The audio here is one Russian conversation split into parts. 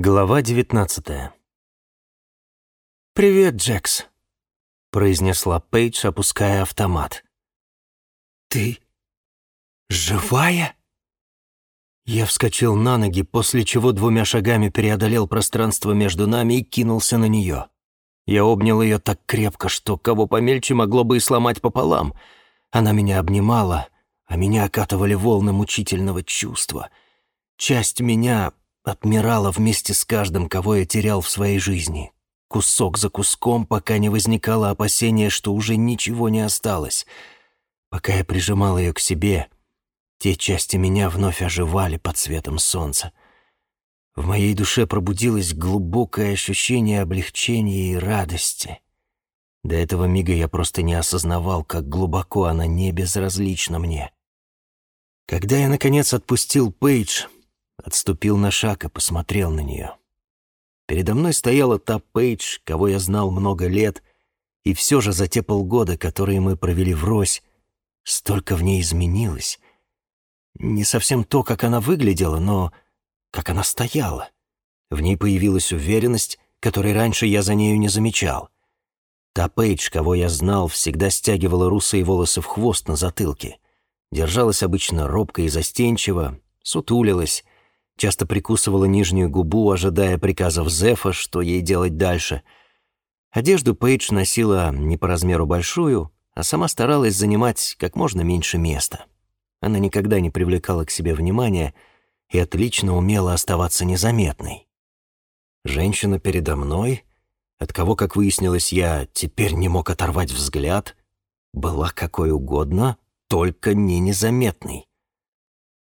Глава девятнадцатая. «Привет, Джекс», — произнесла Пейдж, опуская автомат. «Ты живая?» Я вскочил на ноги, после чего двумя шагами преодолел пространство между нами и кинулся на нее. Я обнял ее так крепко, что кого помельче могло бы и сломать пополам. Она меня обнимала, а меня окатывали волны мучительного чувства. Часть меня отмирала вместе с каждым, кого я терял в своей жизни. Кусок за куском, пока не возникало опасения, что уже ничего не осталось. Пока я прижимал ее к себе, те части меня вновь оживали под светом солнца. В моей душе пробудилось глубокое ощущение облегчения и радости. До этого мига я просто не осознавал, как глубоко она не безразлична мне. Когда я, наконец, отпустил Пейдж, Отступил на шаг и посмотрел на нее. Передо мной стояла та Пейдж, кого я знал много лет, и все же за те полгода, которые мы провели врозь, столько в ней изменилось. Не совсем то, как она выглядела, но как она стояла. В ней появилась уверенность, которой раньше я за нею не замечал. Та Пейдж, кого я знал, всегда стягивала русые волосы в хвост на затылке. Держалась обычно робко и застенчиво, сутулилась, часто прикусывала нижнюю губу, ожидая приказов Зефа, что ей делать дальше. Одежду Пейдж носила не по размеру большую, а сама старалась занимать как можно меньше места. Она никогда не привлекала к себе внимания и отлично умела оставаться незаметной. Женщина передо мной, от кого, как выяснилось, я теперь не мог оторвать взгляд, была какой угодно, только не незаметной.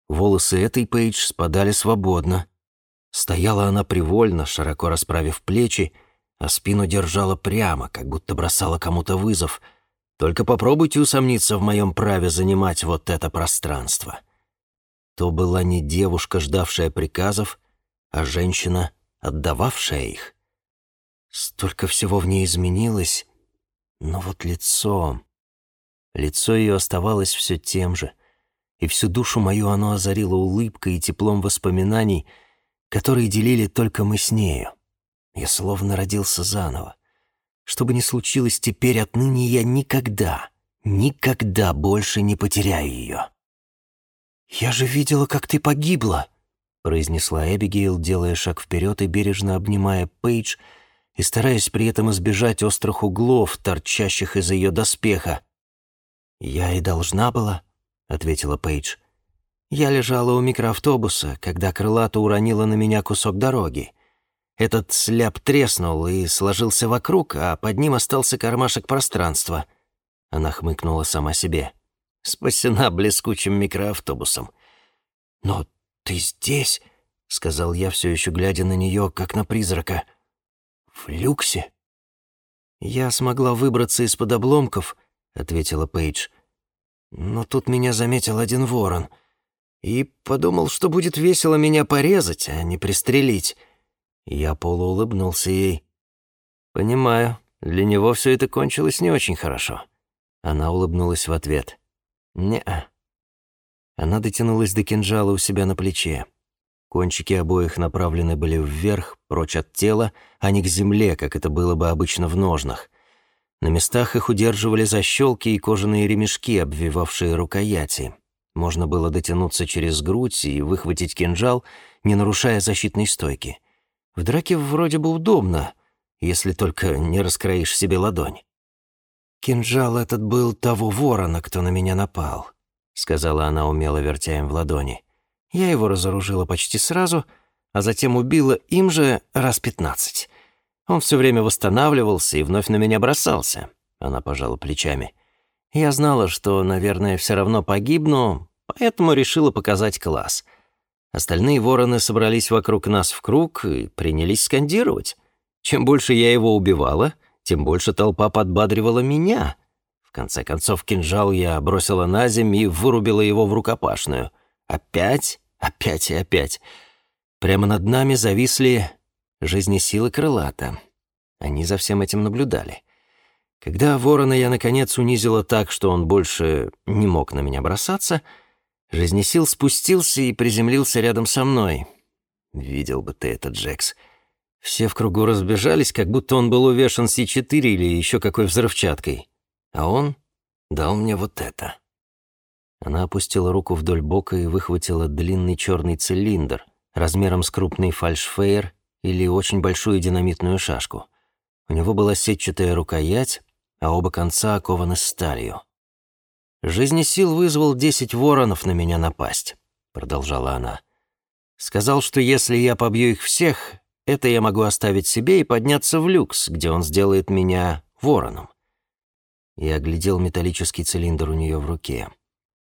Волосы этой Пейдж спадали свободно. Стояла она привольно, широко расправив плечи, а спину держала прямо, как будто бросала кому-то вызов. Только попробуйте усомниться в моем праве занимать вот это пространство. То была не девушка, ждавшая приказов, а женщина, отдававшая их. Столько всего в ней изменилось, но вот лицо... Лицо ее оставалось все тем же — и всю душу мою оно озарило улыбкой и теплом воспоминаний, которые делили только мы с нею. Я словно родился заново. Что бы ни случилось теперь, отныне я никогда, никогда больше не потеряю ее. «Я же видела, как ты погибла», — произнесла Эбигейл, делая шаг вперед и бережно обнимая Пейдж и стараясь при этом избежать острых углов, торчащих из ее доспеха. «Я и должна была», — ответила Пейдж. «Я лежала у микроавтобуса, когда крылато уронила на меня кусок дороги. Этот сляп треснул и сложился вокруг, а под ним остался кармашек пространства». Она хмыкнула сама себе. «Спасена блескучим микроавтобусом». «Но ты здесь?» — сказал я, все еще глядя на нее, как на призрака. «В люксе?» «Я смогла выбраться из-под обломков», — ответила Пейдж. Но тут меня заметил один ворон и подумал, что будет весело меня порезать, а не пристрелить. Я полуулыбнулся ей. «Понимаю, для него все это кончилось не очень хорошо». Она улыбнулась в ответ. «Не-а». Она дотянулась до кинжала у себя на плече. Кончики обоих направлены были вверх, прочь от тела, а не к земле, как это было бы обычно в ножнах. На местах их удерживали защелки и кожаные ремешки, обвивавшие рукояти. Можно было дотянуться через грудь и выхватить кинжал, не нарушая защитной стойки. В драке вроде бы удобно, если только не раскроишь себе ладонь. «Кинжал этот был того ворона, кто на меня напал», — сказала она, умело вертя им в ладони. «Я его разоружила почти сразу, а затем убила им же раз пятнадцать. Он все время восстанавливался и вновь на меня бросался. Она пожала плечами. Я знала, что, наверное, все равно погибну, поэтому решила показать класс. Остальные вороны собрались вокруг нас в круг и принялись скандировать. Чем больше я его убивала, тем больше толпа подбадривала меня. В конце концов, кинжал я бросила на землю и вырубила его в рукопашную. Опять, опять и опять. Прямо над нами зависли жизнесилы крылата. Они за всем этим наблюдали. Когда ворона я, наконец, унизила так, что он больше не мог на меня бросаться, жизнесил спустился и приземлился рядом со мной. Видел бы ты это, Джекс. Все в кругу разбежались, как будто он был увешан С-4 или еще какой взрывчаткой. А он дал мне вот это. Она опустила руку вдоль бока и выхватила длинный черный цилиндр размером с крупный фальшфейер или очень большую динамитную шашку. У него была сетчатая рукоять, а оба конца окованы сталью. «Жизни сил вызвал десять воронов на меня напасть», — продолжала она. «Сказал, что если я побью их всех, это я могу оставить себе и подняться в люкс, где он сделает меня вороном». Я оглядел металлический цилиндр у нее в руке.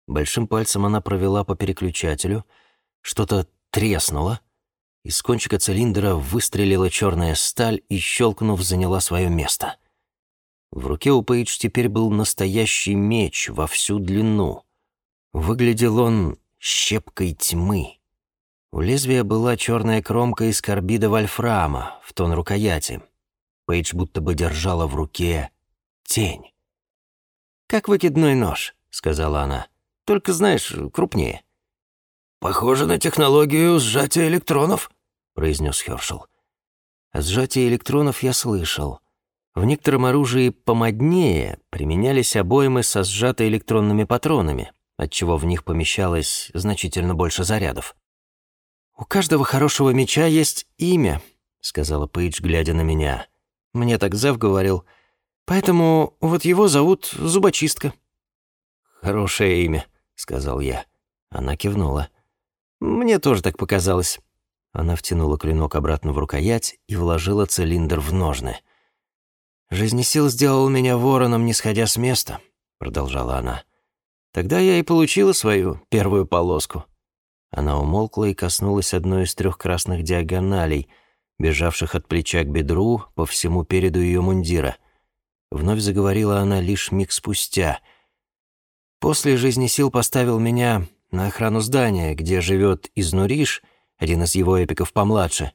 Большим пальцем она провела по переключателю, что-то треснуло, из кончика цилиндра выстрелила черная сталь и, щелкнув, заняла свое место. В руке у Пейдж теперь был настоящий меч во всю длину. Выглядел он щепкой тьмы. У лезвия была черная кромка из карбида вольфрама в тон рукояти. Пейдж будто бы держала в руке тень. «Как выкидной нож», — сказала она. Только, знаешь, крупнее». «Похоже на технологию сжатия электронов», — произнес Хершел. О сжатии электронов я слышал. В некотором оружии помоднее применялись обоймы со сжато-электронными патронами, отчего в них помещалось значительно больше зарядов. «У каждого хорошего меча есть имя», — сказала Пейдж, глядя на меня. «Мне так Зев говорил. Поэтому вот его зовут Зубочистка». «Хорошее имя», сказал я. Она кивнула. «Мне тоже так показалось». Она втянула клинок обратно в рукоять и вложила цилиндр в ножны. «Жизнесил сделал меня вороном, не сходя с места», — продолжала она. «Тогда я и получила свою первую полоску». Она умолкла и коснулась одной из трех красных диагоналей, бежавших от плеча к бедру по всему переду ее мундира. Вновь заговорила она лишь миг спустя — После жизни сил поставил меня на охрану здания, где живет Изнуриш, один из его эпиков помладше.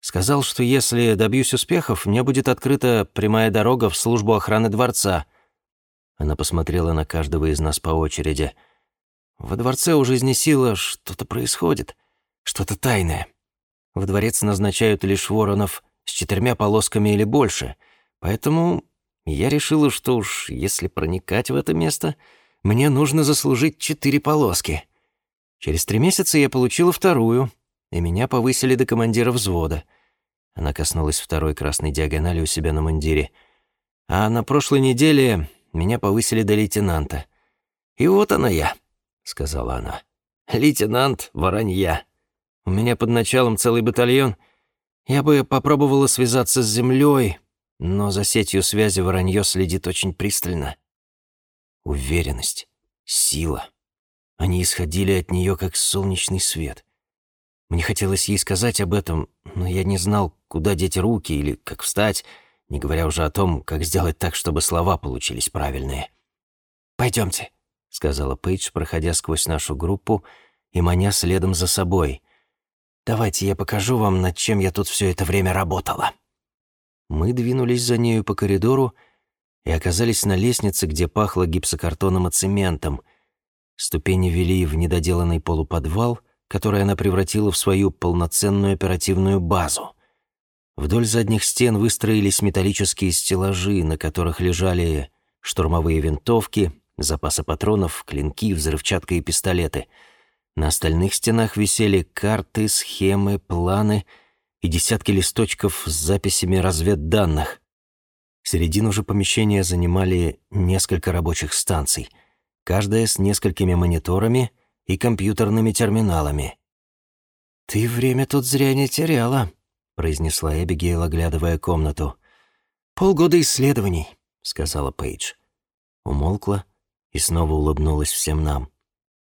Сказал, что если добьюсь успехов, мне будет открыта прямая дорога в службу охраны дворца. Она посмотрела на каждого из нас по очереди. Во дворце у жизни сила что-то происходит, что-то тайное. В дворец назначают лишь воронов с четырьмя полосками или больше, поэтому я решила, что уж если проникать в это место — мне нужно заслужить четыре полоски. Через три месяца я получила вторую, и меня повысили до командира взвода. Она коснулась второй красной диагонали у себя на мундире. А на прошлой неделе меня повысили до лейтенанта. «И вот она я», — сказала она. «Лейтенант Воронья. У меня под началом целый батальон. Я бы попробовала связаться с землей, но за сетью связи Воронье следит очень пристально уверенность, сила. Они исходили от нее, как солнечный свет. Мне хотелось ей сказать об этом, но я не знал, куда деть руки или как встать, не говоря уже о том, как сделать так, чтобы слова получились правильные. «Пойдемте», — сказала Пейдж, проходя сквозь нашу группу и маня следом за собой. «Давайте я покажу вам, над чем я тут все это время работала». Мы двинулись за нею по коридору, и оказались на лестнице, где пахло гипсокартоном и цементом. Ступени вели в недоделанный полуподвал, который она превратила в свою полноценную оперативную базу. Вдоль задних стен выстроились металлические стеллажи, на которых лежали штурмовые винтовки, запасы патронов, клинки, взрывчатка и пистолеты. На остальных стенах висели карты, схемы, планы и десятки листочков с записями разведданных. Середину же помещения занимали несколько рабочих станций, каждая с несколькими мониторами и компьютерными терминалами. «Ты время тут зря не теряла», — произнесла Эбигейл, оглядывая комнату. «Полгода исследований», — сказала Пейдж. Умолкла и снова улыбнулась всем нам.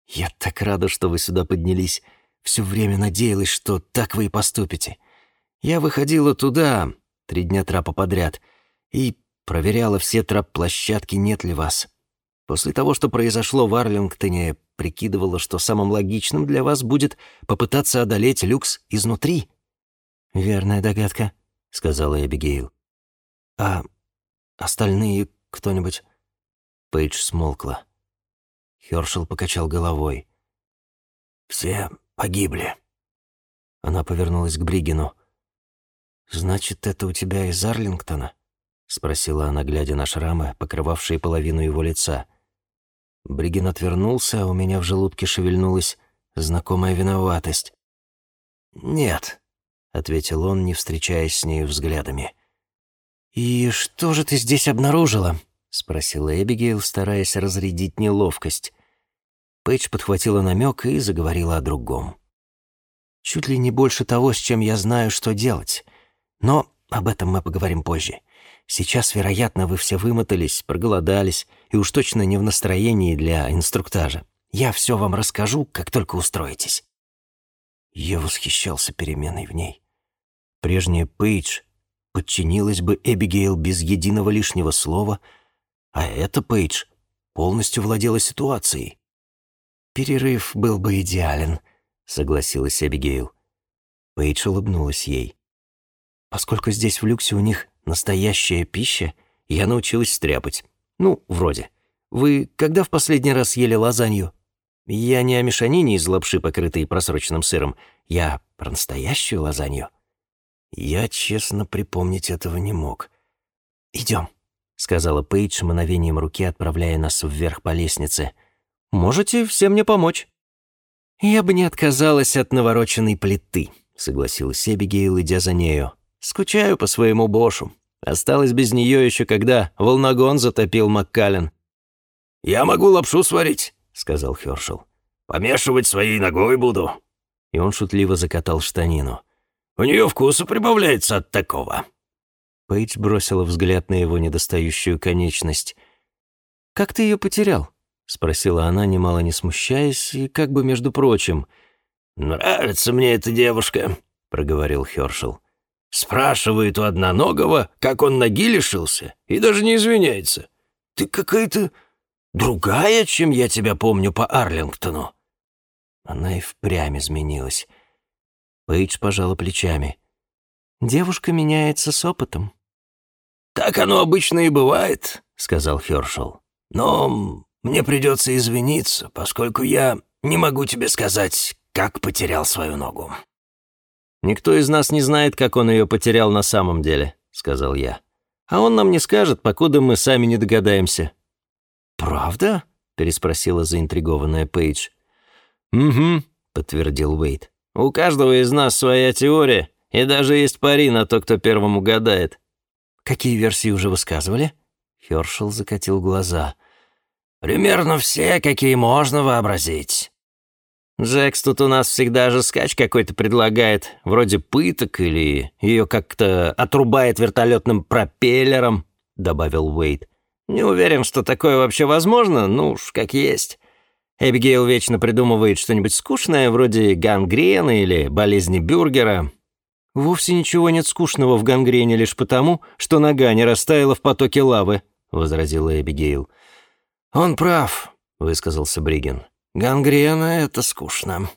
«Я так рада, что вы сюда поднялись. Все время надеялась, что так вы и поступите. Я выходила туда три дня трапа подряд — и проверяла все трап-площадки, нет ли вас. После того, что произошло в Арлингтоне, прикидывала, что самым логичным для вас будет попытаться одолеть люкс изнутри. «Верная догадка», — сказала Эбигейл. «А остальные кто-нибудь?» Пейдж смолкла. Хёршел покачал головой. «Все погибли». Она повернулась к Бригину. «Значит, это у тебя из Арлингтона?» — спросила она, глядя на шрамы, покрывавшие половину его лица. Бригин отвернулся, а у меня в желудке шевельнулась знакомая виноватость. «Нет», — ответил он, не встречаясь с ней взглядами. «И что же ты здесь обнаружила?» — спросила Эбигейл, стараясь разрядить неловкость. Пейдж подхватила намек и заговорила о другом. «Чуть ли не больше того, с чем я знаю, что делать. Но об этом мы поговорим позже. Сейчас, вероятно, вы все вымотались, проголодались и уж точно не в настроении для инструктажа. Я все вам расскажу, как только устроитесь». Я восхищался переменой в ней. Прежняя Пейдж подчинилась бы Эбигейл без единого лишнего слова, а эта Пейдж полностью владела ситуацией. «Перерыв был бы идеален», — согласилась Эбигейл. Пейдж улыбнулась ей. «Поскольку здесь в люксе у них настоящая пища, я научилась стряпать. Ну, вроде. Вы когда в последний раз ели лазанью?» Я не о мешанине из лапши, покрытой просроченным сыром. Я про настоящую лазанью. Я честно припомнить этого не мог. «Идем», — сказала Пейдж мановением руки, отправляя нас вверх по лестнице. «Можете все мне помочь?» «Я бы не отказалась от навороченной плиты», — согласилась Эбигейл, идя за нею. «Скучаю по своему Бошу. Осталось без нее еще когда волногон затопил Маккален». «Я могу лапшу сварить», — сказал Хёршел. «Помешивать своей ногой буду». И он шутливо закатал штанину. «У нее вкуса прибавляется от такого». Пейдж бросила взгляд на его недостающую конечность. «Как ты ее потерял?» — спросила она, немало не смущаясь, и как бы между прочим. «Нравится мне эта девушка», — проговорил Хёршел. «Спрашивает у одноногого, как он ноги лишился, и даже не извиняется. Ты какая-то Другая, чем я тебя помню по Арлингтону». Она и впрямь изменилась. Пейдж пожала плечами. «Девушка меняется с опытом». «Так оно обычно и бывает», — сказал Хёршел. «Но мне придется извиниться, поскольку я не могу тебе сказать, как потерял свою ногу». «Никто из нас не знает, как он ее потерял на самом деле», — сказал я. «А он нам не скажет, покуда мы сами не догадаемся». «Правда?» — переспросила заинтригованная Пейдж. «Угу», — подтвердил Уэйт. «У каждого из нас своя теория, и даже есть пари на то, кто первым угадает». «Какие версии уже высказывали?» Хёршел закатил глаза. «Примерно все, какие можно вообразить». «Джекс тут у нас всегда же скач какой-то предлагает, вроде пыток или ее как-то отрубает вертолетным пропеллером», — добавил Уэйт. Не уверен, что такое вообще возможно, ну уж как есть. Эбигейл вечно придумывает что-нибудь скучное, вроде гангрены или болезни бюргера. Вовсе ничего нет скучного в гангрене лишь потому, что нога не растаяла в потоке лавы, возразила Эбигейл. Он прав, высказался Бриген. Гангрена — это скучно.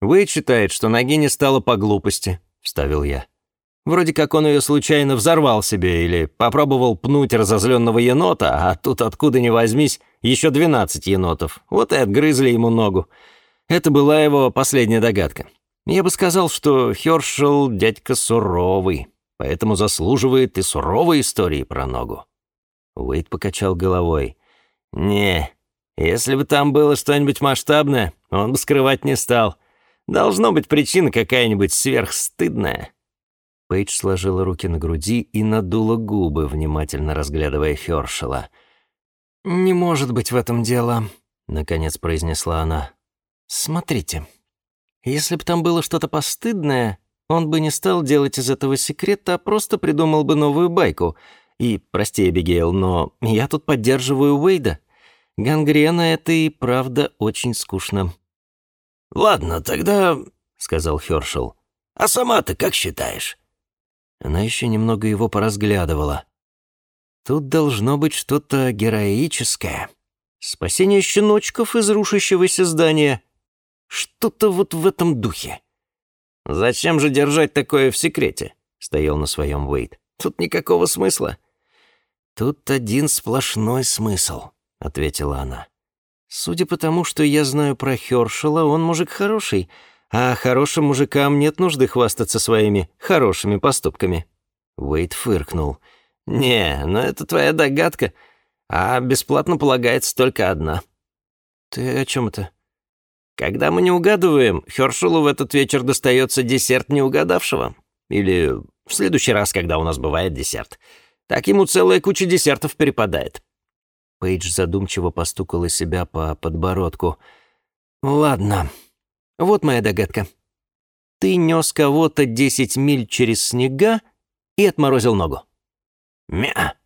Уэйд считает, что ноги не стало по глупости, вставил я. Вроде как он ее случайно взорвал себе или попробовал пнуть разозленного енота, а тут откуда ни возьмись еще двенадцать енотов. Вот и отгрызли ему ногу. Это была его последняя догадка. Я бы сказал, что Хёршел дядька суровый, поэтому заслуживает и суровой истории про ногу. Уэйд покачал головой. «Не, если бы там было что-нибудь масштабное, он бы скрывать не стал. Должно быть причина какая-нибудь сверхстыдная». Пейдж сложила руки на груди и надула губы, внимательно разглядывая Хёршела. «Не может быть в этом дело», — наконец произнесла она. «Смотрите, если бы там было что-то постыдное, он бы не стал делать из этого секрета, а просто придумал бы новую байку. И, прости, Эбигейл, но я тут поддерживаю Уэйда. Гангрена — это и правда очень скучно». «Ладно, тогда», — сказал Хёршел. «А сама-то как считаешь?» Она еще немного его поразглядывала. Тут должно быть что-то героическое. Спасение щеночков из рушащегося здания. Что-то вот в этом духе. «Зачем же держать такое в секрете?» — стоял на своем Уэйт. «Тут никакого смысла». «Тут один сплошной смысл», — ответила она. «Судя по тому, что я знаю про Хёршела, он мужик хороший, А хорошим мужикам нет нужды хвастаться своими хорошими поступками». Уэйд фыркнул. «Не, ну это твоя догадка, а бесплатно полагается только одна». «Ты о чем это?» «Когда мы не угадываем, Хершелу в этот вечер достается десерт неугадавшего. Или в следующий раз, когда у нас бывает десерт. Так ему целая куча десертов перепадает». Пейдж задумчиво постукала себя по подбородку. «Ладно, вот моя догадка. Ты нес кого-то десять миль через снега и отморозил ногу». «Мя!»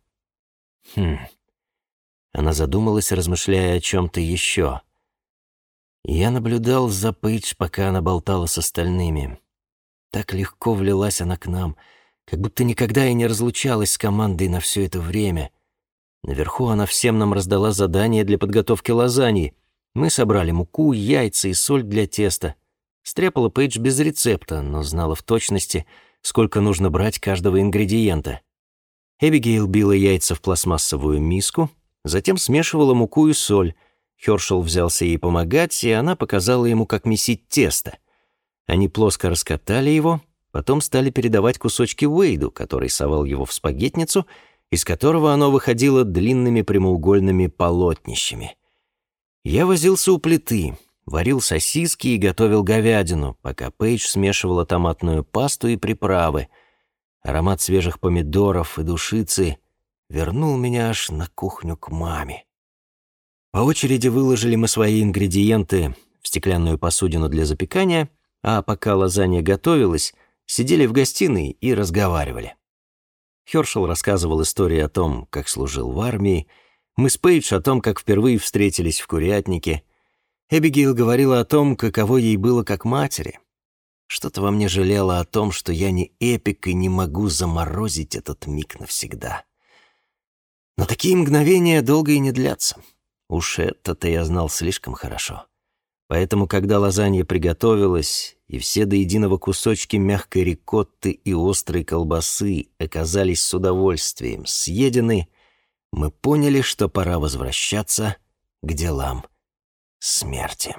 «Хм...» Она задумалась, размышляя о чем-то еще. Я наблюдал за Пейдж, пока она болтала с остальными. Так легко влилась она к нам, как будто никогда и не разлучалась с командой на все это время. Наверху она всем нам раздала задание для подготовки лазаньи. Мы собрали муку, яйца и соль для теста. Стряпала Пейдж без рецепта, но знала в точности, сколько нужно брать каждого ингредиента. Эбигейл била яйца в пластмассовую миску, затем смешивала муку и соль. Хёршел взялся ей помогать, и она показала ему, как месить тесто. Они плоско раскатали его, потом стали передавать кусочки Уэйду, который совал его в спагетницу, из которого оно выходило длинными прямоугольными полотнищами. Я возился у плиты, варил сосиски и готовил говядину, пока Пейдж смешивала томатную пасту и приправы. Аромат свежих помидоров и душицы вернул меня аж на кухню к маме. По очереди выложили мы свои ингредиенты в стеклянную посудину для запекания, а пока лазанья готовилась, сидели в гостиной и разговаривали. Хёршел рассказывал истории о том, как служил в армии, мы с Пейдж о том, как впервые встретились в курятнике. Эбигейл говорила о том, каково ей было как матери. Что-то во мне жалело о том, что я не эпик и не могу заморозить этот миг навсегда. Но такие мгновения долго и не длятся. Уж это-то я знал слишком хорошо. Поэтому, когда лазанья приготовилась, и все до единого кусочки мягкой рикотты и острой колбасы оказались с удовольствием съедены, мы поняли, что пора возвращаться к делам смерти.